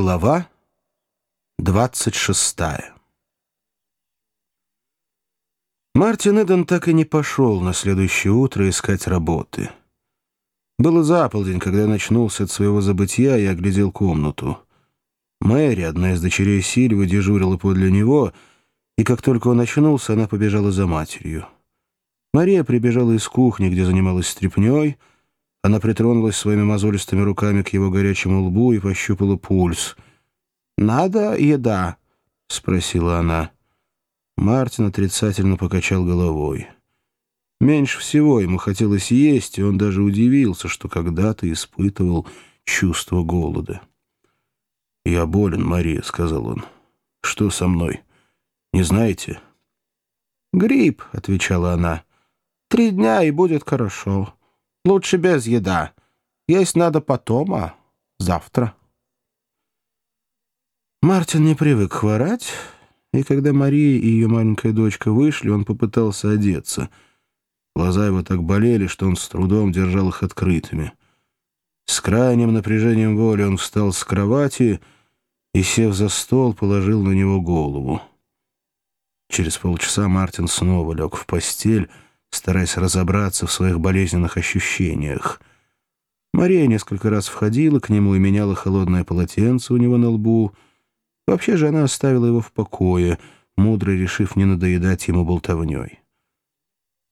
Глава 26 Мартин Эден так и не пошел на следующее утро искать работы. Было за когда я начнулся от своего забытия и оглядел комнату. Мэри, одна из дочерей Сильвы, дежурила подле него, и как только он очнулся, она побежала за матерью. Мария прибежала из кухни, где занималась стряпнёй, она притронулась своими мозолистыми руками к его горячему лбу и пощупала пульс. «Надо еда?» — спросила она. Мартин отрицательно покачал головой. Меньше всего ему хотелось есть, и он даже удивился, что когда-то испытывал чувство голода. «Я болен, Мария», — сказал он. «Что со мной? Не знаете?» «Грипп», — отвечала она. «Три дня, и будет хорошо». Лучше без еда. Есть надо потом, а завтра. Мартин не привык хворать, и когда Мария и ее маленькая дочка вышли, он попытался одеться. Глаза его так болели, что он с трудом держал их открытыми. С крайним напряжением воли он встал с кровати и, сев за стол, положил на него голову. Через полчаса Мартин снова лег в постель, стараясь разобраться в своих болезненных ощущениях. Мария несколько раз входила к нему и меняла холодное полотенце у него на лбу. Вообще же она оставила его в покое, мудро решив не надоедать ему болтовней.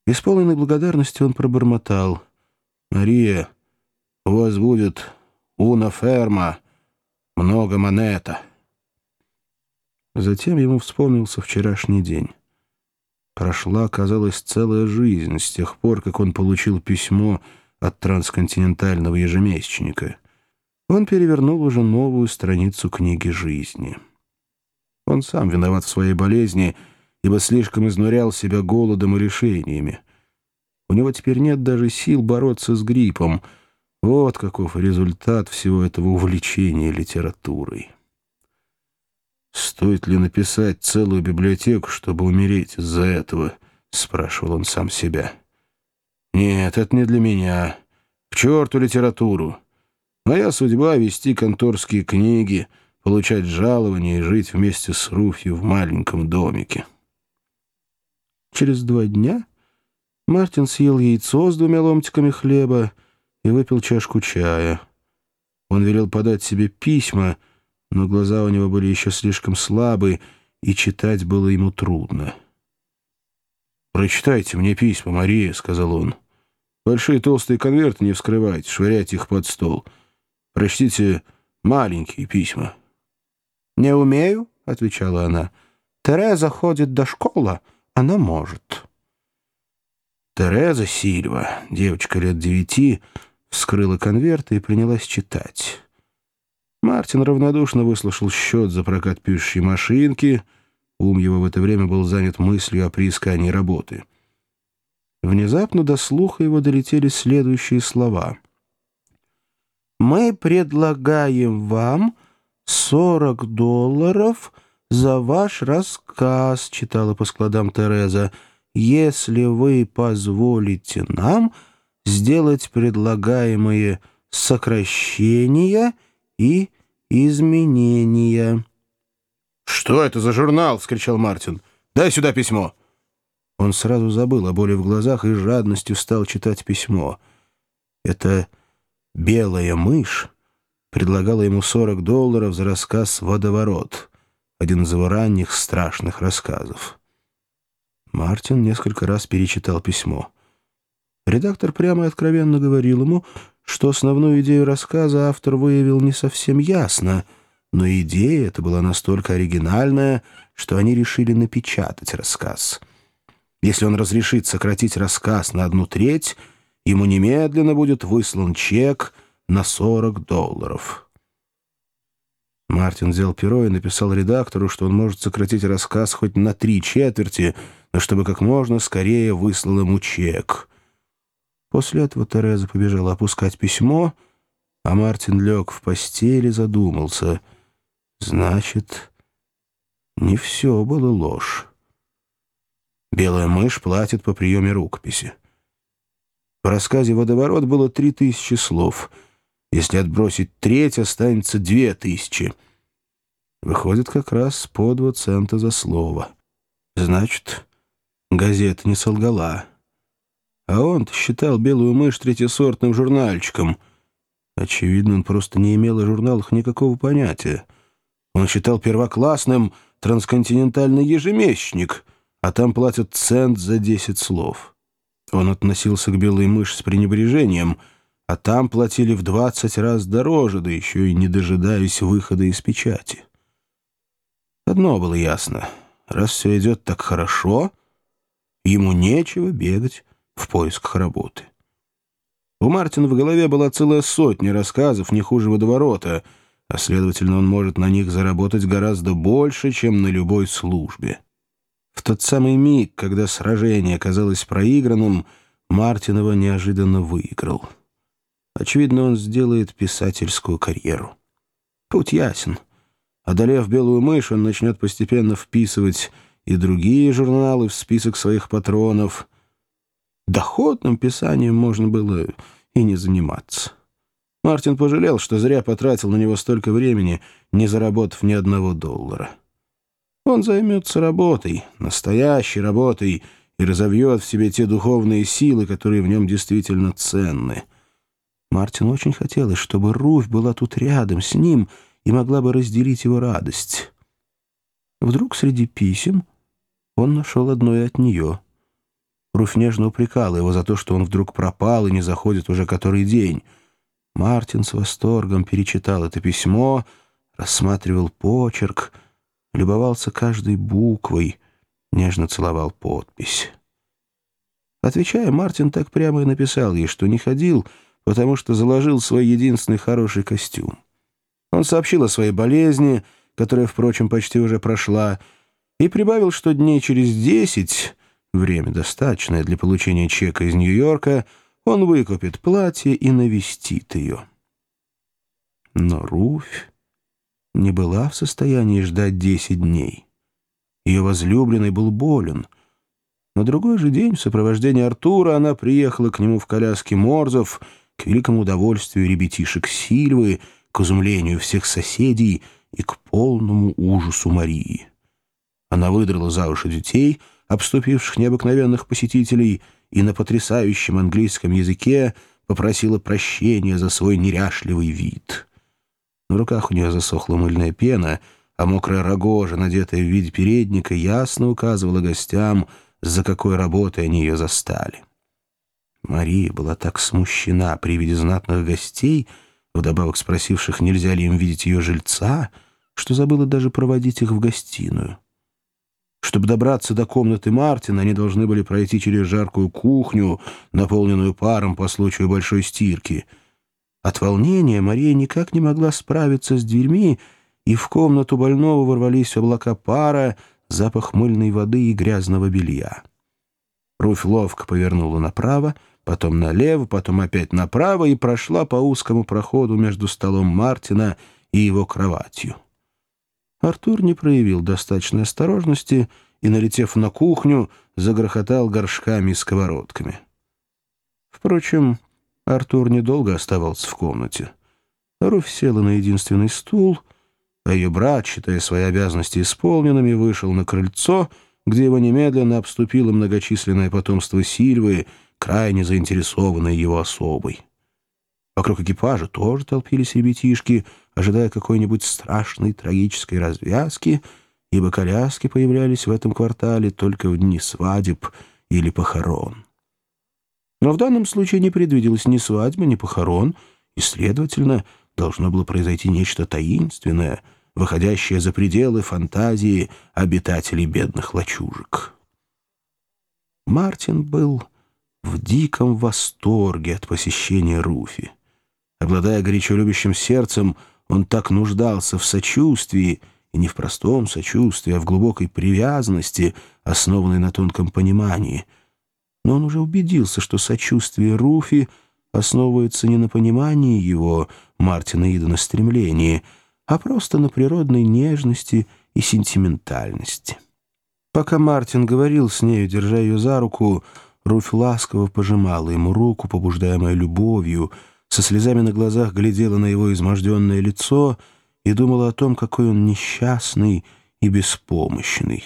Исполненной благодарности он пробормотал. «Мария, у вас будет уна ферма, много монета». Затем ему вспомнился вчерашний день. Прошла, казалось, целая жизнь с тех пор, как он получил письмо от трансконтинентального ежемесячника. Он перевернул уже новую страницу книги жизни. Он сам виноват в своей болезни, ибо слишком изнурял себя голодом и решениями. У него теперь нет даже сил бороться с гриппом. Вот каков результат всего этого увлечения литературой. «Стоит ли написать целую библиотеку, чтобы умереть из-за этого?» — спрашивал он сам себя. «Нет, это не для меня. К черту литературу. Моя судьба — вести конторские книги, получать жалования и жить вместе с Руфью в маленьком домике». Через два дня Мартин съел яйцо с двумя ломтиками хлеба и выпил чашку чая. Он велел подать себе письма — но глаза у него были еще слишком слабые, и читать было ему трудно. «Прочитайте мне письма, Мария», — сказал он. «Большие толстые конверты не вскрывайте, швыряйте их под стол. Прочтите маленькие письма». «Не умею», — отвечала она. «Тереза ходит до школы, она может». Тереза Сильва, девочка лет девяти, вскрыла конверты и принялась читать. Мартин равнодушно выслушал счет за прокат пишущей машинки. Ум его в это время был занят мыслью о приискании работы. Внезапно до слуха его долетели следующие слова. «Мы предлагаем вам 40 долларов за ваш рассказ», — читала по складам Тереза, «если вы позволите нам сделать предлагаемые сокращения и изменения». «Что это за журнал?» — вскричал Мартин. «Дай сюда письмо». Он сразу забыл о боли в глазах и жадностью стал читать письмо. Это «белая мышь» предлагала ему 40 долларов за рассказ «Водоворот», один из его ранних страшных рассказов. Мартин несколько раз перечитал письмо. Редактор прямо и откровенно говорил ему, что основную идею рассказа автор выявил не совсем ясно, но идея эта была настолько оригинальная, что они решили напечатать рассказ. Если он разрешит сократить рассказ на одну треть, ему немедленно будет выслан чек на 40 долларов. Мартин взял перо и написал редактору, что он может сократить рассказ хоть на три четверти, но чтобы как можно скорее выслал ему чек — После этого Тереза побежала опускать письмо, а Мартин лег в постели задумался. Значит, не все было ложь. Белая мышь платит по приеме рукописи. В рассказе «Водоворот» было три тысячи слов. Если отбросить треть, останется две тысячи. Выходит как раз по два цента за слово. Значит, газета не солгала. А он считал «Белую мышь» третьесортным журнальчиком. Очевидно, он просто не имел о журналах никакого понятия. Он считал первоклассным трансконтинентальный ежемесячник, а там платят цент за десять слов. Он относился к «Белой мыши» с пренебрежением, а там платили в двадцать раз дороже, да еще и не дожидаясь выхода из печати. Одно было ясно. Раз все идет так хорошо, ему нечего бегать в поисках работы. У Мартина в голове была целая сотня рассказов, не хуже водоворота, а, следовательно, он может на них заработать гораздо больше, чем на любой службе. В тот самый миг, когда сражение казалось проигранным, Мартин его неожиданно выиграл. Очевидно, он сделает писательскую карьеру. Путь ясен. Одолев белую мышь, он начнет постепенно вписывать и другие журналы в список своих патронов. Доходным писанием можно было и не заниматься. Мартин пожалел, что зря потратил на него столько времени, не заработав ни одного доллара. Он займется работой, настоящей работой, и разовьет в себе те духовные силы, которые в нем действительно ценны. Мартин очень хотелось, чтобы Руфь была тут рядом с ним и могла бы разделить его радость. Вдруг среди писем он нашел одно и от нее. Руфь нежно упрекала его за то, что он вдруг пропал и не заходит уже который день. Мартин с восторгом перечитал это письмо, рассматривал почерк — любовался каждой буквой, нежно целовал подпись. Отвечая, Мартин так прямо и написал ей, что не ходил, потому что заложил свой единственный хороший костюм. Он сообщил о своей болезни, которая, впрочем, почти уже прошла, и прибавил, что дней через десять, время достаточное для получения чека из Нью-Йорка, он выкупит платье и навестит ее. Но Руфь не была в состоянии ждать десять дней. Ее возлюбленный был болен. На другой же день в сопровождении Артура она приехала к нему в коляске Морзов к великому удовольствию ребятишек Сильвы, к изумлению всех соседей и к полному ужасу Марии. Она выдрала за уши детей, обступивших необыкновенных посетителей, и на потрясающем английском языке попросила прощения за свой неряшливый вид — на руках у нее засохла мыльная пена, а мокрая рогожа, надетая в виде передника, ясно указывала гостям, за какой работой они ее застали. Мария была так смущена при виде знатных гостей, вдобавок спросивших, нельзя ли им видеть ее жильца, что забыла даже проводить их в гостиную. Чтобы добраться до комнаты Мартина, они должны были пройти через жаркую кухню, наполненную паром по случаю большой стирки — от волнения Мария никак не могла справиться с дверьми, и в комнату больного ворвались облака пара, запах мыльной воды и грязного белья. Руфь ловко повернула направо, потом налево, потом опять направо и прошла по узкому проходу между столом Мартина и его кроватью. Артур не проявил достаточной осторожности и, налетев на кухню, загрохотал горшками и сковородками. Впрочем, Артур недолго оставался в комнате. Руфь села на единственный стул, а ее брат, считая свои обязанности исполненными, вышел на крыльцо, где его немедленно обступило многочисленное потомство Сильвы, крайне заинтересованное его особой. Вокруг экипажа тоже толпились ребятишки, ожидая какой-нибудь страшной трагической развязки, ибо коляски появлялись в этом квартале только в дни свадеб или похорон. Но в данном случае не предвиделось ни свадьбы, ни похорон, и, следовательно, должно было произойти нечто таинственное, выходящее за пределы фантазии обитателей бедных лачужек. Мартин был в диком восторге от посещения Руфи. Обладая горячо любящим сердцем, он так нуждался в сочувствии, и не в простом сочувствии, а в глубокой привязанности, основанной на тонком понимании — но он уже убедился, что сочувствие Руфи основывается не на понимании его, Мартина Идена, стремлении, а просто на природной нежности и сентиментальности. Пока Мартин говорил с нею, держа ее за руку, Руфь ласково пожимала ему руку, побуждаемая любовью, со слезами на глазах глядела на его изможденное лицо и думала о том, какой он несчастный и беспомощный.